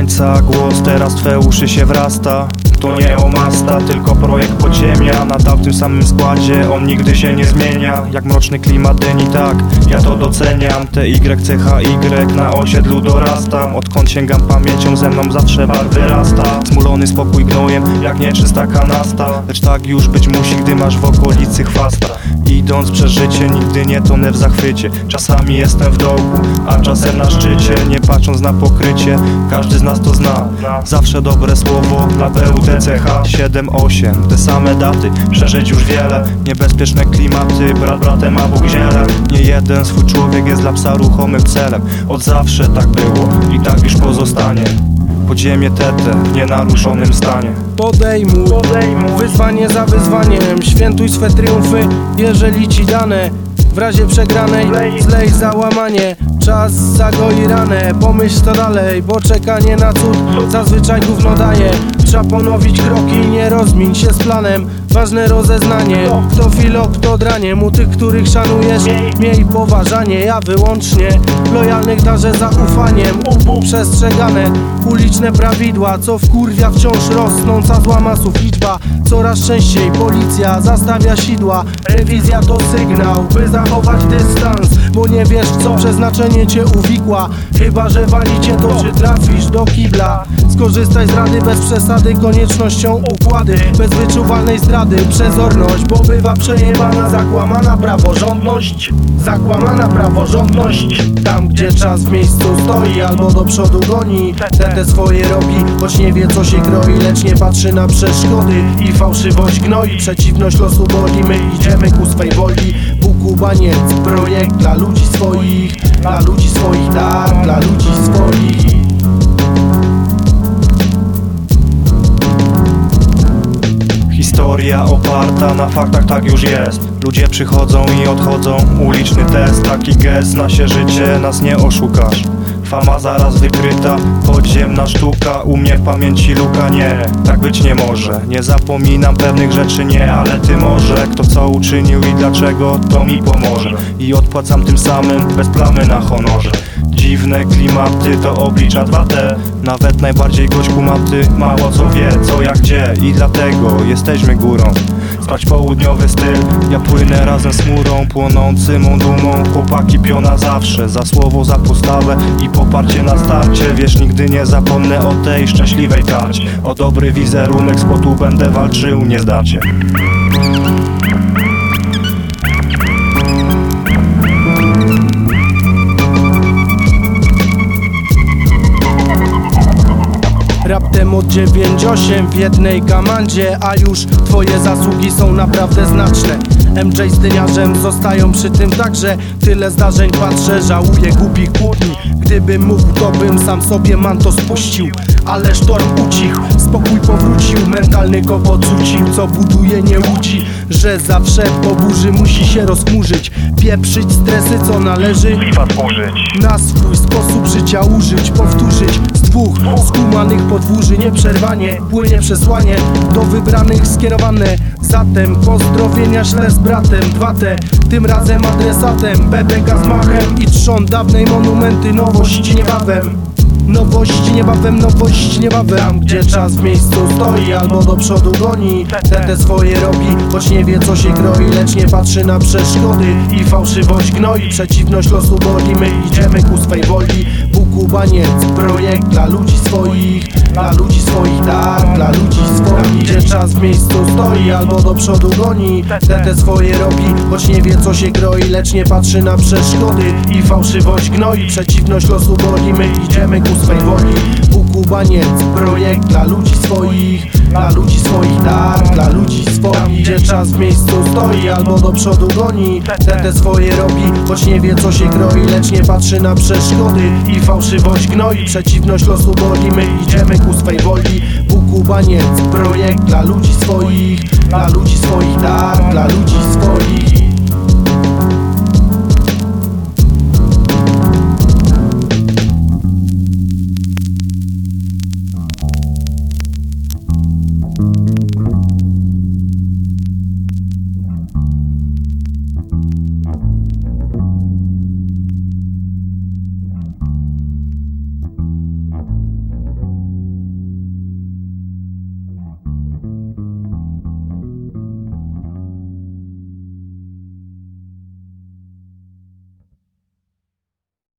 Skazańca głos teraz twe uszy się wrasta. To nie omasta, tylko projekt podziemia. Nadal w tym samym składzie, on nigdy się nie zmienia. Jak mroczny klimat dyni, tak, ja to doceniam. T, Y, Y, na osiedlu dorastam. Odkąd sięgam pamięcią, ze mną zawsze bar wyrasta Smulony spokój gnojem, jak nieczysta kanasta. Lecz tak już być musi, gdy masz w okolicy chwasta Idąc przez życie, nigdy nie tonę w zachwycie. Czasami jestem w dołku, a czasem na szczycie. Nie patrząc na pokrycie, każdy z nas to zna. Zawsze dobre słowo dla PUTCH 7-8, te same daty Przeżyć już wiele, niebezpieczne klimaty Brat bratem, a Bóg ziele. Nie jeden swój człowiek jest dla psa ruchomym celem. Od zawsze tak było i tak już pozostanie Podziemie tete w nienaruszonym stanie. Podejmuj, wyzwanie za wyzwaniem. Świętuj swe triumfy, jeżeli ci dane W razie przegranej zlej załamanie Czas zagoi ranę, pomyśl to dalej Bo czekanie na cud zazwyczaj gówno daje. Trzeba ponowić kroki, nie rozmiń się z planem. Ważne rozeznanie, kto filo, kto dranie. Mu tych, których szanujesz, miej poważanie. Ja wyłącznie lojalnych darzę zaufaniem. Przestrzegane, uliczne prawidła Co wkurwia wciąż rosnąca zła masów liczba Coraz częściej policja zastawia sidła. Rewizja to sygnał, by zachować dystans Bo nie wiesz co przeznaczenie cię uwikła Chyba, że wali cię to, czy trafisz do kibla. Skorzystaj z rady bez przesady Koniecznością układy Bez wyczuwalnej zdrady. Przezorność, bo bywa przejebana Zakłamana praworządność Zakłamana praworządność. Tam gdzie czas w miejscu stoi Albo do przodu goni Ten te swoje robi Choć nie wie co się kroi Lecz nie patrzy na przeszkody I fałszywość gnoi. Przeciwność losu boli My idziemy ku swej woli. Bukubaniec Projekt dla ludzi swoich Dla ludzi swoich, tak Dla ludzi swoich. Historia oparta na faktach, tak już jest. Ludzie przychodzą i odchodzą. Uliczny test, taki gest Nasie życie, nas nie oszukasz Fama zaraz wykryta, podziemna sztuka U mnie w pamięci luka, nie. Tak być nie może Nie zapominam pewnych rzeczy, nie Ale ty może. Kto co uczynił i dlaczego, to mi pomoże. I odpłacam tym samym, bez plamy na honorze Dziwne klimaty to oblicza 2T Nawet najbardziej gośkumaty Mało co wie, co jak gdzie. I dlatego jesteśmy górą. Spać południowy styl. Ja płynę razem z chmurą Płonący mą. Dumą Chłopaki piona zawsze Za słowo, za postawę I poparcie na starcie. Wiesz, nigdy nie zapomnę o tej szczęśliwej karcie O dobry wizerunek spotu będę walczył Nie zdacie 9-8 w jednej gamandzie A już twoje zasługi są naprawdę znaczne. MJ z dyniarzem zostają przy tym także. Tyle zdarzeń patrzę, żałuję głupich kłótni Gdybym mógł, to bym sam sobie manto spuścił. Ale sztorm ucichł, spokój powrócił Mentalny go podrzucił, co buduje nie łudzi Że zawsze po burzy musi się rozchmurzyć Pieprzyć stresy, co należy Na swój sposób życia użyć, powtórzyć. Z dwóch skumanych podwórzy Nieprzerwanie płynie przesłanie Do wybranych skierowane Zatem pozdrowienia ślę z bratem 2T, tym razem adresatem. BBK z machem i trzon dawnej monumenty Nowości niebawem. Nowości niebawem, nowości niebawem. Tam gdzie czas w miejscu stoi albo do przodu goni Ten te swoje robi, choć nie wie co się kroi Lecz nie patrzy na przeszkody i fałszywość gnoi. Przeciwność losu boli, my idziemy ku swej woli Bukubaniec, projekt dla ludzi swoich Dla ludzi swoich, tak, dla ludzi swoich. Gdzie czas w miejscu stoi albo do przodu goni. Ten te swoje robi, choć nie wie co się kroi Lecz nie patrzy na przeszkody i fałszywość gnoi. Przeciwność losu boli, my idziemy ku swej woli. Bukubaniec, projekt dla ludzi swoich Dla ludzi swoich, tak, dla ludzi swoich. Gdzie czas w miejscu stoi albo do przodu goni. Ten te swoje robi, choć nie wie co się kroi Lecz nie patrzy na przeszkody i fałszywość gnoi Przeciwność losu boli, my idziemy ku swej woli. Bukubaniec, projekt dla ludzi swoich. Dla ludzi swoich, tak, dla ludzi swoich